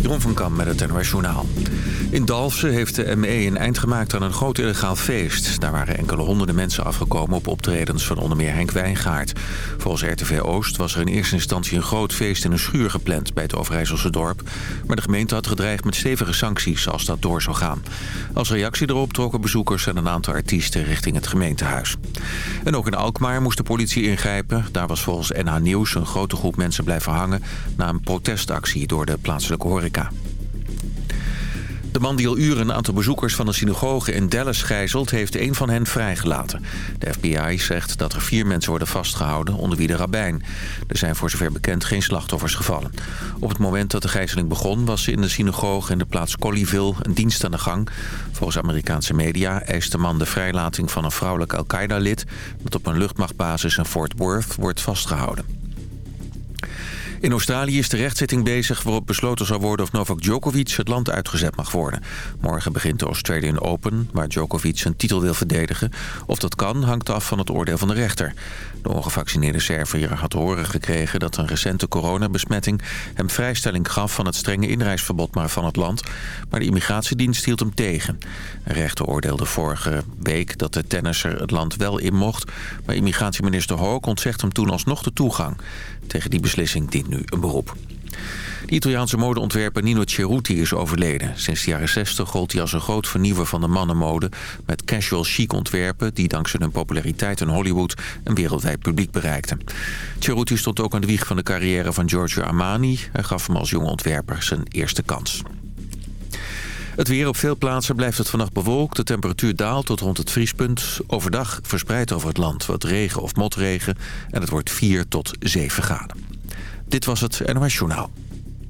Jeroen van Kam met het NOS. In Dalfsen heeft de ME een eind gemaakt aan een groot illegaal feest. Daar waren enkele honderden mensen afgekomen op optredens van onder meer Henk Wijngaard. Volgens RTV Oost was er in eerste instantie een groot feest in een schuur gepland bij het Overijsselse dorp. Maar de gemeente had gedreigd met stevige sancties als dat door zou gaan. Als reactie erop trokken bezoekers en een aantal artiesten richting het gemeentehuis. En ook in Alkmaar moest de politie ingrijpen. Daar was volgens NH Nieuws een grote groep mensen blijven hangen na een protestactie door de plaatselijke horeca. De man die al uren een aantal bezoekers van een synagoge in Dallas gijzelt... heeft een van hen vrijgelaten. De FBI zegt dat er vier mensen worden vastgehouden, onder wie de rabbijn. Er zijn voor zover bekend geen slachtoffers gevallen. Op het moment dat de gijzeling begon... was in de synagoge in de plaats Colleyville een dienst aan de gang. Volgens Amerikaanse media eist de man de vrijlating van een vrouwelijk Al-Qaeda-lid... dat op een luchtmachtbasis in Fort Worth wordt vastgehouden. In Australië is de rechtszitting bezig waarop besloten zal worden of Novak Djokovic het land uitgezet mag worden. Morgen begint de Australian Open, waar Djokovic zijn titel wil verdedigen. Of dat kan, hangt af van het oordeel van de rechter. De ongevaccineerde Serviër had horen gekregen dat een recente coronabesmetting hem vrijstelling gaf van het strenge inreisverbod maar van het land. Maar de immigratiedienst hield hem tegen. Een rechter oordeelde vorige week dat de tennisser het land wel in mocht, maar immigratieminister Hoog ontzegt hem toen alsnog de toegang. Tegen die beslissing dient nu een beroep. De Italiaanse modeontwerper Nino Cerruti is overleden. Sinds de jaren 60 gold hij als een groot vernieuwer van de mannenmode... met casual chic ontwerpen die dankzij hun populariteit in Hollywood... een wereldwijd publiek bereikten. Cerruti stond ook aan de wieg van de carrière van Giorgio Armani... en gaf hem als jonge ontwerper zijn eerste kans. Het weer op veel plaatsen blijft het vannacht bewolkt. De temperatuur daalt tot rond het vriespunt. Overdag verspreid over het land wat regen of motregen. En het wordt 4 tot 7 graden. Dit was het NOS Journaal.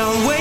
don't wait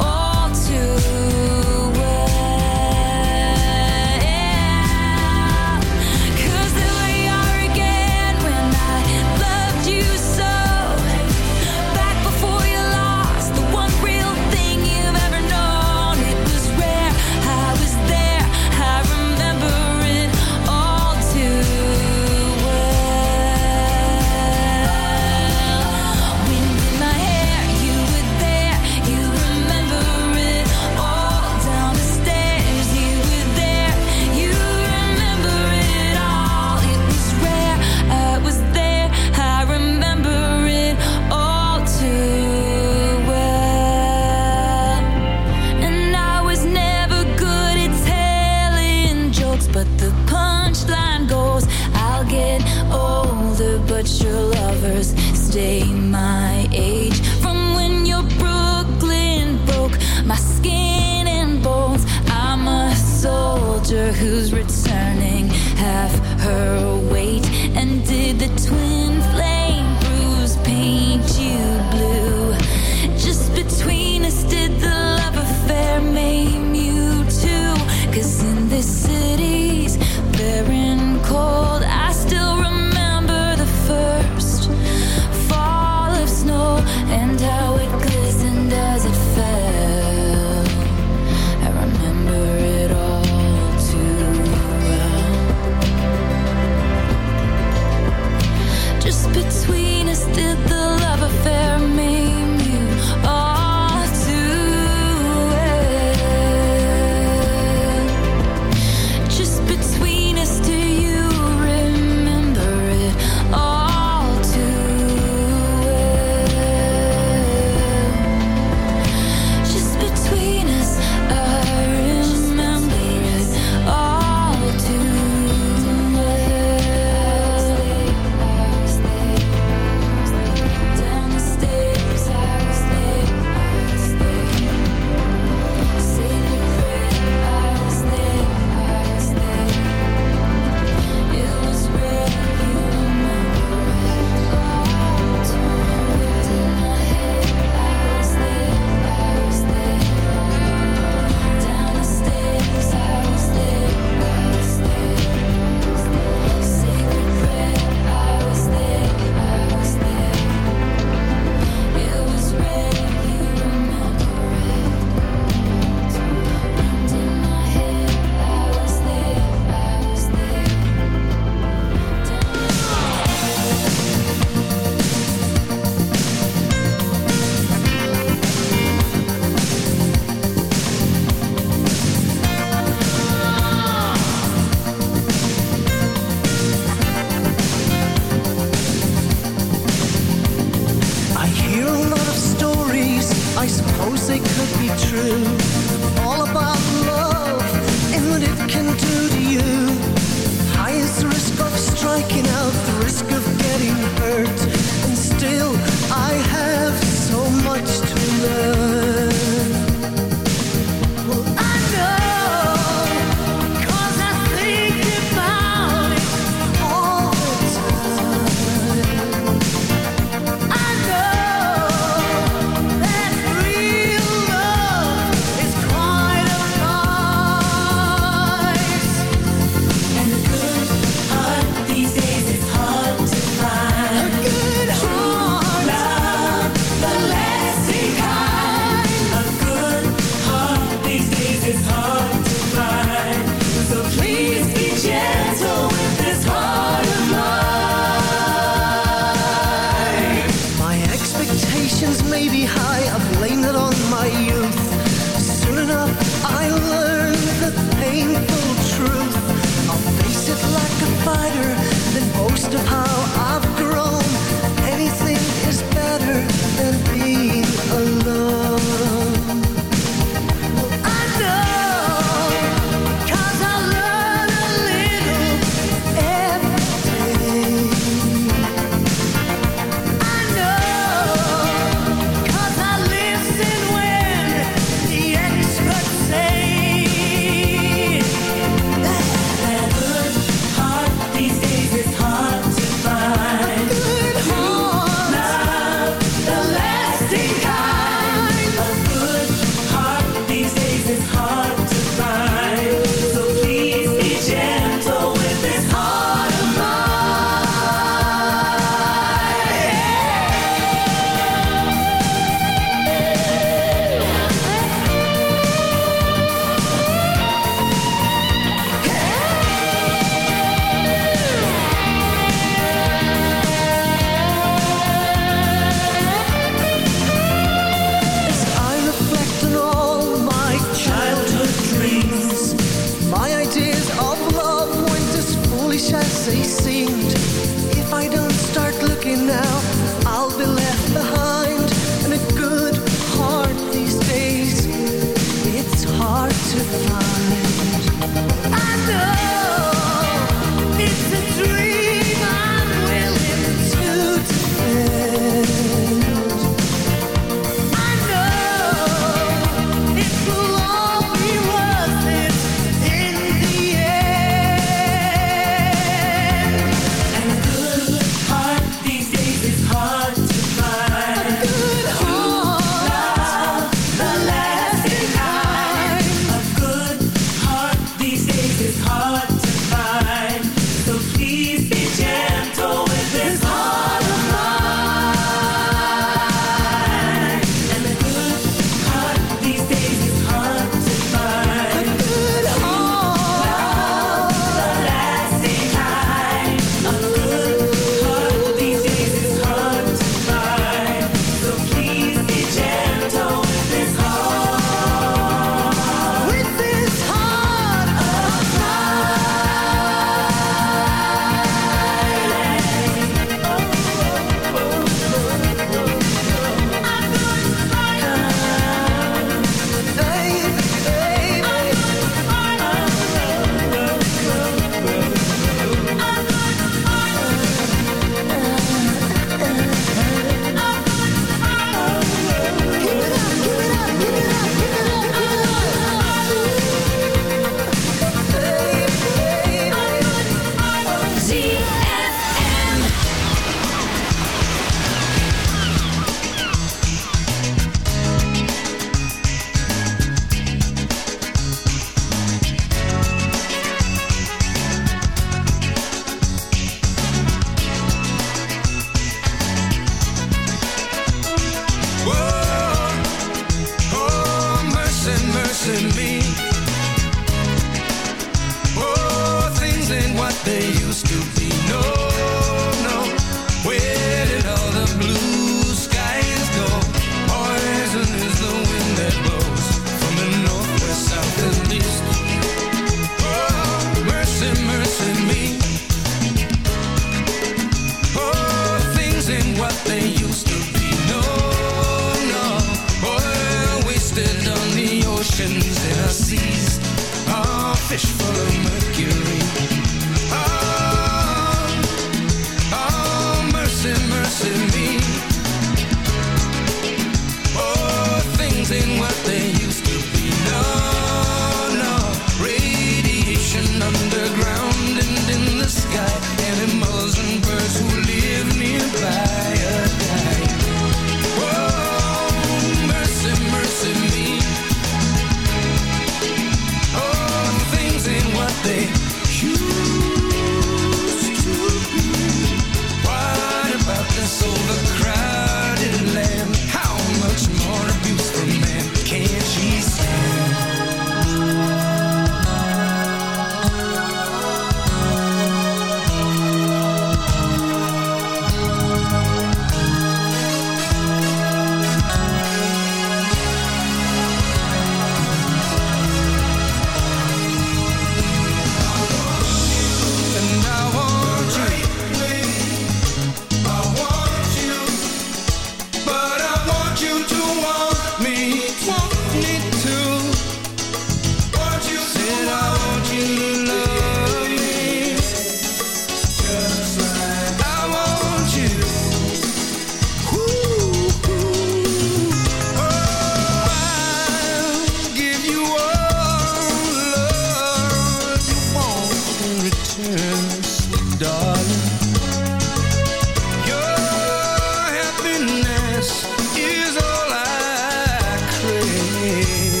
I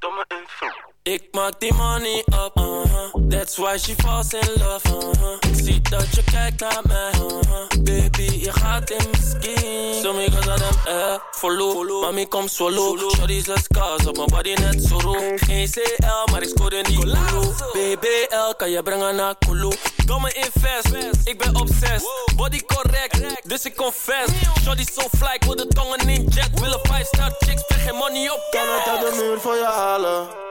domme invest. Ik maak die money up, uh-huh. That's why she falls in love, uh-huh. Ik zie dat je kijkt naar mij, uh-huh. Baby, je gaat in mijn skin. Zo me aan hem, eh, follow. Mami, kom solo. Shorty zes kaas op mijn body net zo roe. Geen CL, maar ik scoorde niet Kulu. BBL, kan je brengen naar Kulu. Domme invest, ik ben obsessed. Body correct, dus ik confess. Shorty so fly, ik wil de tongen in jet. Willen 5 star chicks, spreek geen money op Kan het uit de muur voor je halen?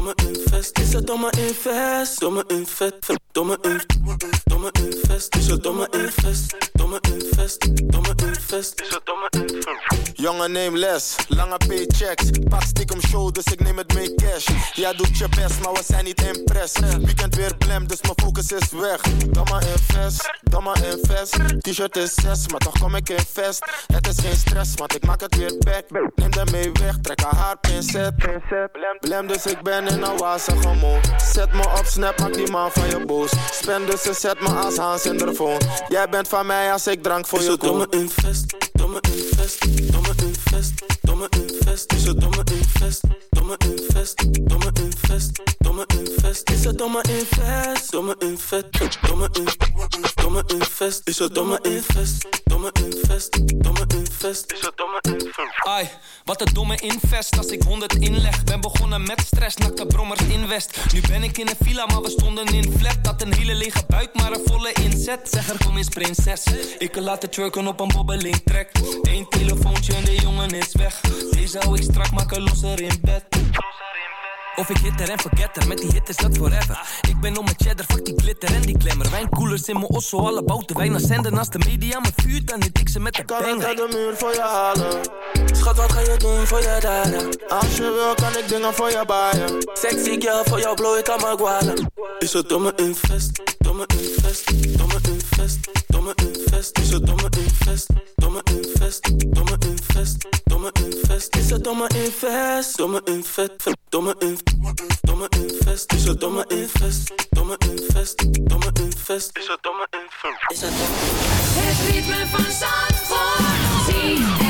domme invest. Is het domme invest, domme invest, domme invest, domme invest. Is het domme invest, domme invest, domme invest. Is domme invest? Jongen, neem les, lange paychecks. Pak stiekem show, dus ik neem het mee cash. Ja, doet je best, maar we zijn niet impress. Weekend weer blem, dus mijn focus is weg. Domme invest, domme invest. T-shirt is 6, maar toch kom ik in vest. Het is geen stress, want ik maak het weer back. Neem de mee weg, trek haar haar pincet. Blem, dus ik ben in een wazige mood. Zet me op snap, maak die man van je boos. Spend dus en zet me als Hans in de phone. Jij bent van mij als ik drank voor Is je het domme invest, domme invest, domme invest, domme invest. Is het domme invest, domme invest, domme invest, domme invest. Is het domme invest, domme invest, domme invest, domme invest. Is het domme invest, domme invest, domme invest. Is het domme. Ai, wat een domme invest als ik 100 inleg. Ben begonnen met stress, nakke brommers in West. Nu ben ik in een villa, maar we stonden in flat. Dat een hele lege buik, maar een volle inzet. Zeg er kom eens prinses. Ik kan laten twerken op een bobbeling track. Eén telefoontje en de jongen is weg. Deze hou ik strak, maken losser in bed. Of ik hit er en forget er, met die hit is dat forever. Ik ben om mijn cheddar, fuck die glitter en die glamour. Wijnkoelers in mijn osso, alle bouten wijn naar zenden. Als de media me vuurt, dan hit ik ze met de Kan ik banger. uit de muur voor je halen? Schat, wat ga je doen voor je dada? Als je wil, kan ik dingen voor je baaien. Sexy girl, voor jou blow ik aan mijn gualen. Is het domme invest, domme invest, domme invest, domme invest. Is het domme invest, domme invest, domme invest, domme invest. Is het domme invest, domme invest, domme invest, domme invest. Is het domme invest, domme invest, domme invest. Is het domme invest. Is het domme Het ritme van Zandvoort.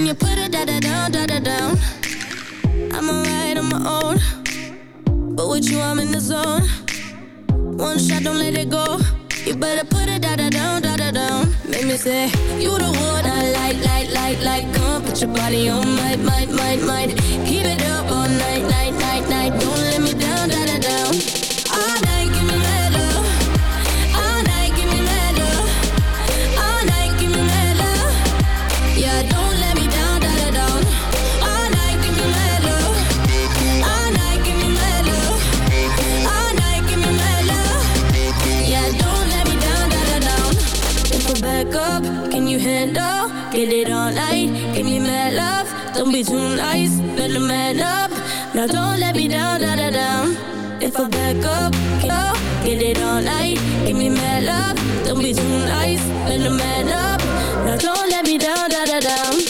When you put it da da down, da da down. I'm alright on my own, but with you I'm in the zone. One shot, don't let it go. You better put it da da down, da da down. Make me say you the one I like, like, like, like. Come put your body on, might, might, might, might. Keep it up all night, night, night, night. Don't let me we too nice, better man up. Now don't let me down, da-da-da If I back up, go, get it all night. Give me mad love, don't be too nice, better man up. Now don't let me down, da-da-da